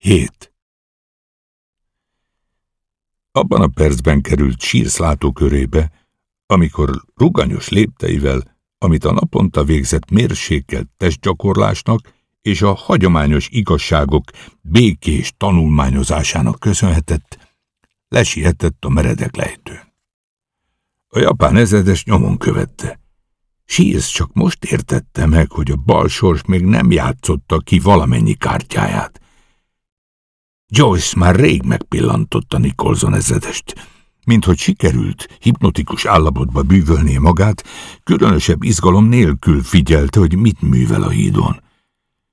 Hét. Abban a percben került Sírsz látókörébe, amikor ruganyos lépteivel, amit a naponta végzett mérsékelt testgyakorlásnak és a hagyományos igazságok békés tanulmányozásának köszönhetett, lesietett a meredek lejtőn. A japán ezredes nyomon követte. Síz csak most értette meg, hogy a balsors még nem játszotta ki valamennyi kártyáját. Joyce már rég megpillantotta Nicholson ezredest, mint hogy sikerült hipnotikus állapotba bűvölnie magát, különösebb izgalom nélkül figyelte, hogy mit művel a hídon.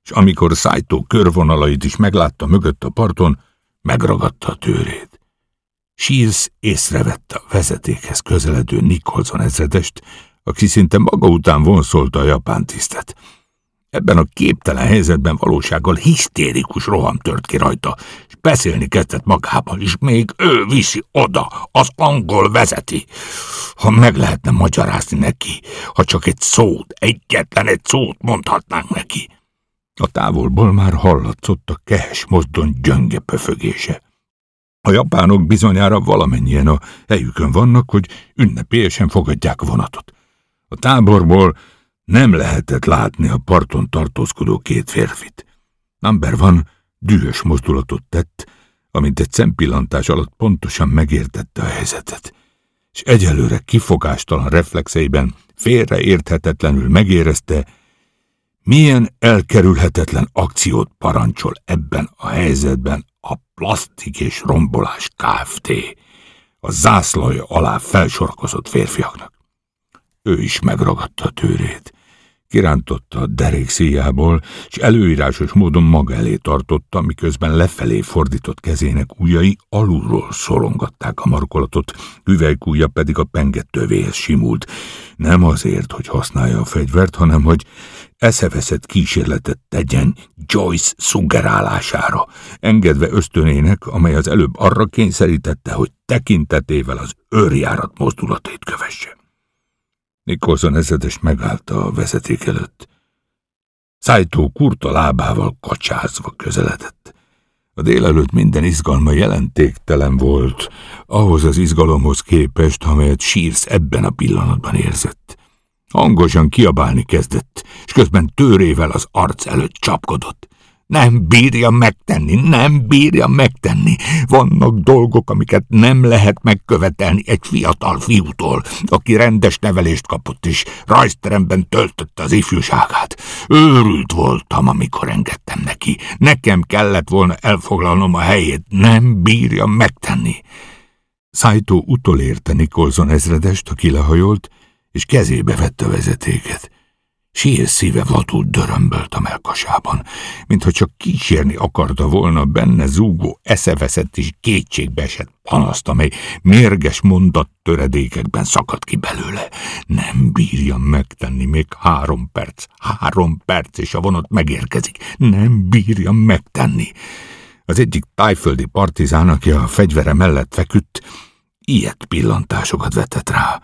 És amikor szájtó körvonalait is meglátta mögött a parton, megragadta a tőrét. Shields észrevette a vezetékhez közeledő Nicholson ezredest, aki szinte maga után vonszolta a japán tisztet. Ebben a képtelen helyzetben valósággal hisztérikus roham tört ki rajta, és beszélni kezdett magával, és még ő viszi oda, az angol vezeti. Ha meg lehetne magyarázni neki, ha csak egy szót, egyetlen egy szót mondhatnánk neki. A távolból már hallatszott a kehes mozdony gyönge pöfögése. A japánok bizonyára valamennyien a helyükön vannak, hogy ünnepélyesen fogadják vonatot. A táborból nem lehetett látni a parton tartózkodó két férfit. Number van dühös mozdulatot tett, amint egy szempillantás alatt pontosan megértette a helyzetet, és egyelőre kifogástalan reflexeiben félreérthetetlenül megérezte, milyen elkerülhetetlen akciót parancsol ebben a helyzetben a plastik és rombolás Kft. a zászlaja alá felsorkozott férfiaknak. Ő is megragadta a tőrét. Kirántotta a derék szíjából, és előírásos módon maga elé tartotta, miközben lefelé fordított kezének ujjai alulról szorongatták a markolatot, üvelykújja pedig a pengettövéhez simult. Nem azért, hogy használja a fegyvert, hanem hogy eszeveszett kísérletet tegyen Joyce szuggerálására, engedve ösztönének, amely az előbb arra kényszerítette, hogy tekintetével az őrjárat mozdulatait kövesse. Nikolson ezredes megállta a vezeték előtt. Szájtó kurta lábával kacsázva közeledett. A délelőtt minden izgalma jelentéktelen volt, ahhoz az izgalomhoz képest, amelyet Sírsz ebben a pillanatban érzett. Hangosan kiabálni kezdett, és közben tőrével az arc előtt csapkodott. Nem bírja megtenni, nem bírja megtenni. Vannak dolgok, amiket nem lehet megkövetelni egy fiatal fiútól, aki rendes nevelést kapott, és rajzteremben töltötte az ifjúságát. Őrült voltam, amikor engedtem neki. Nekem kellett volna elfoglalnom a helyét. Nem bírja megtenni. Szájtó utolérte Nikolson ezredest, aki lehajolt, és kezébe vette vezetéket. Sír szíve vadul dörömbölt a melkasában, mintha csak kísérni akarta volna benne zúgó, eszeveszett és esett panaszt, amely mérges mondat töredékekben szakadt ki belőle. Nem bírja megtenni még három perc, három perc, és a vonat megérkezik. Nem bírja megtenni. Az egyik tájföldi partizán, aki a fegyvere mellett feküdt, ilyet pillantásokat vetett rá.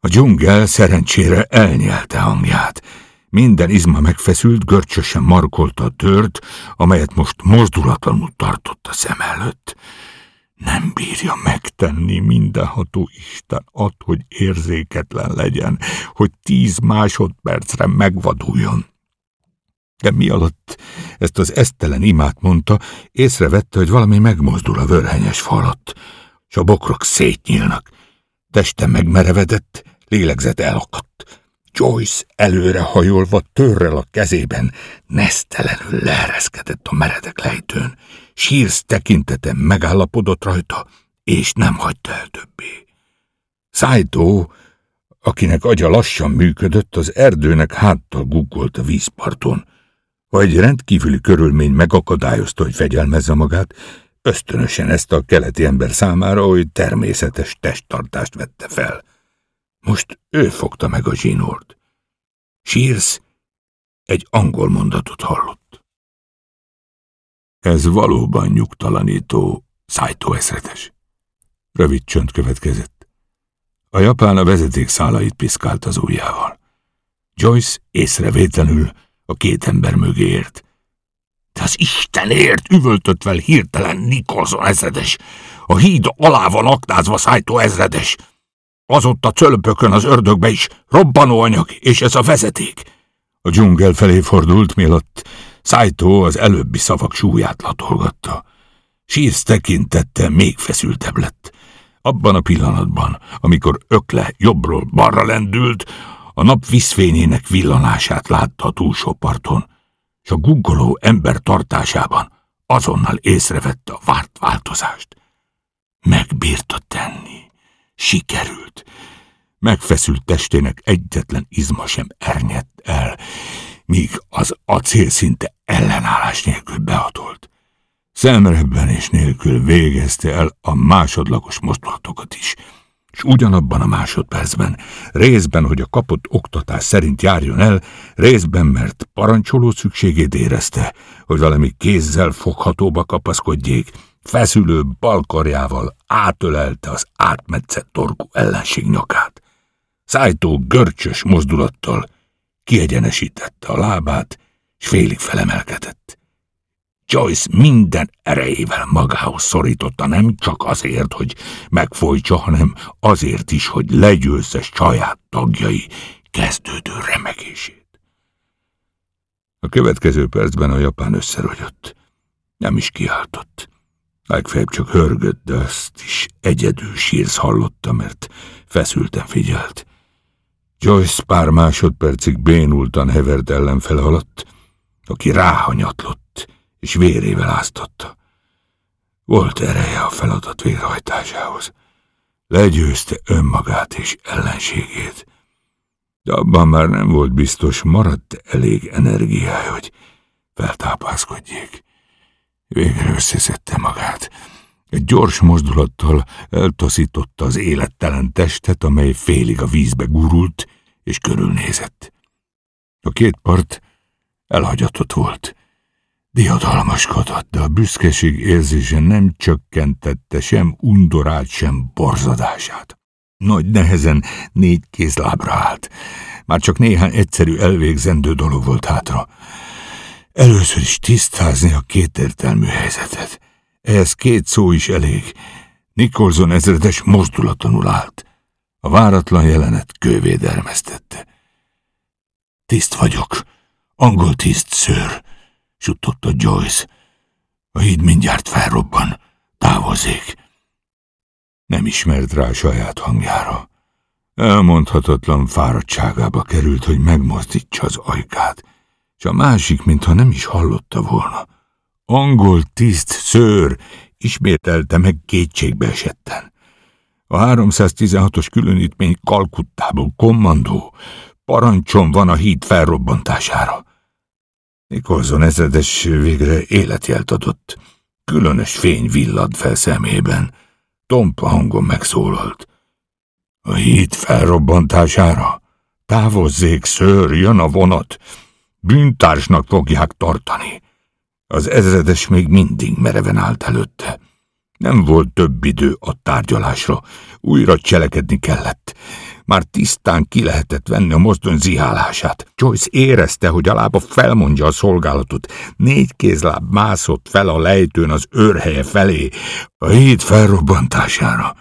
A dzsungel szerencsére elnyelte hangját. Minden izma megfeszült, görcsösen markolta a tört, amelyet most mozdulatlanul tartott a szem előtt. Nem bírja megtenni mindenható Isten, ad, hogy érzéketlen legyen, hogy tíz másodpercre megvaduljon. De mi alatt ezt az esztelen imát mondta, észrevette, hogy valami megmozdul a vörhenyes falat, s a bokrok szétnyílnak. Teste megmerevedett, lélegzet elakadt. Joyce előre hajolva törrel a kezében, nesztelenül leereszkedett a meredek lejtőn. Sírsz tekintete megállapodott rajta, és nem hagyta el többé. Szájtó, akinek agya lassan működött, az erdőnek háttal guggolt a vízparton. Ha egy rendkívüli körülmény megakadályozta, hogy fegyelmezze magát, ösztönösen ezt a keleti ember számára hogy természetes testtartást vette fel. Most ő fogta meg a zsinort. Sírsz egy angol mondatot hallott. Ez valóban nyugtalanító, szájtó eszretes. Rövid csönd következett. A japán a vezeték szálait piszkált az ujjával. Joyce észrevétlenül a két ember mögé ért. De az Istenért üvöltött hirtelen Nikolson ezredes. A híd alá van aknázva szájtó ezredes. Az ott a cölöpökön az ördögbe is robbanóanyag, és ez a vezeték. A dzsungel felé fordult, mielőtt Szájtó az előbbi szavak súlyát latolgatta. Sírsz tekintette még feszültebb lett. Abban a pillanatban, amikor ökle jobbról balra lendült, a nap vízfényének villanását látta a túlsó parton, és a guggoló ember tartásában azonnal észrevette a várt változást. Megbírta tenni. Sikerült. Megfeszült testének egyetlen izma sem ernyett el, míg az acél szinte ellenállás nélkül beatolt. Szemrebbenés nélkül végezte el a másodlagos mozdulatokat is, és ugyanabban a másodpercben, részben, hogy a kapott oktatás szerint járjon el, részben, mert parancsoló szükségét érezte, hogy valami kézzel foghatóba kapaszkodjék, feszülő balkarjával átölelte az átmetszett torkú ellenség nyakát. Szájtó görcsös mozdulattal kiegyenesítette a lábát, és félig felemelkedett. Joyce minden erejével magához szorította, nem csak azért, hogy megfojtsa, hanem azért is, hogy legyőzze saját tagjai kezdődő remegését. A következő percben a japán összerogyott. Nem is kiáltott. Legfeljebb csak hörgött, de azt is egyedül sírsz hallotta, mert feszülten figyelt. Joyce pár másodpercig bénultan hevert ellenfele alatt, aki ráhanyatlott, és vérével áztatta. Volt ereje a feladat végrehajtásához. Legyőzte önmagát és ellenségét. De abban már nem volt biztos, maradt elég energiája, hogy feltápászkodjék. Végre összeszedte magát. Egy gyors mozdulattal eltaszította az élettelen testet, amely félig a vízbe gurult, és körülnézett. A két part elhagyatott volt. Diadalmaskodott, de a büszkeség érzése nem csökkentette sem undorát, sem borzadását. Nagy nehezen négy kézlábra állt. Már csak néhány egyszerű elvégzendő dolog volt hátra. Először is tisztázni a kétértelmű helyzetet. Ehhez két szó is elég. Nikolson ezredes mozdulatlanul állt. A váratlan jelenet kővédelmeztette. Tiszt vagyok, angol tiszt szőr, suttogta Joyce. A híd mindjárt felrobban, távozzék. Nem ismert rá saját hangjára. Elmondhatatlan fáradtságába került, hogy megmozdítsa az ajkát, és a másik, mintha nem is hallotta volna. Angol tiszt szőr, ismételte meg kétségbe esetten. A 316-os különítmény Kalkuttából kommandó, parancsom van a híd felrobbantására. Nikolson ezredes végre életjelt adott. Különös fény villad fel szemében. Tompa hangon megszólalt. A híd felrobbantására? Távozzék, szőr, jön a vonat. Bűntársnak fogják tartani. Az ezredes még mindig mereven állt előtte. Nem volt több idő a tárgyalásra, újra cselekedni kellett. Már tisztán ki lehetett venni a mozdony zihálását. Joyce érezte, hogy a lába felmondja a szolgálatot. Négy kézláb mászott fel a lejtőn az őrhelye felé, a híd felrobbantására.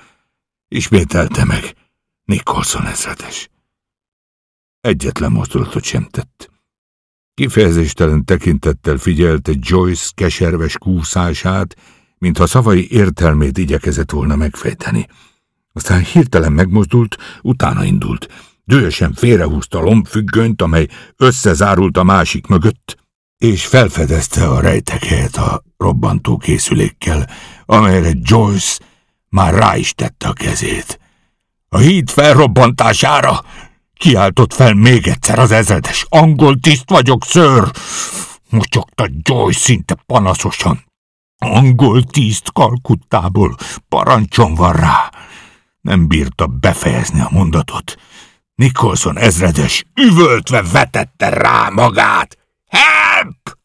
Ismételte meg Nicholson ezredes. Egyetlen mozdulatot sem tett. Kifejezéstelen tekintettel figyelte Joyce keserves kúszását, mintha szavai értelmét igyekezett volna megfejteni. Aztán hirtelen megmozdult, utána indult. Dühösen félrehúzta a lombfüggönyt, amely összezárult a másik mögött, és felfedezte a rejtekhelyet a robbantó készülékkel, amelyre Joyce már rá is tette a kezét. A híd felrobbantására kiáltott fel még egyszer az ezredes. Angol tiszt vagyok, ször! Mocsogta Joyce szinte panaszosan. Angol tiszt Kalkuttából, parancsom van rá. Nem bírta befejezni a mondatot. Nicholson ezredes üvöltve vetette rá magát. Help!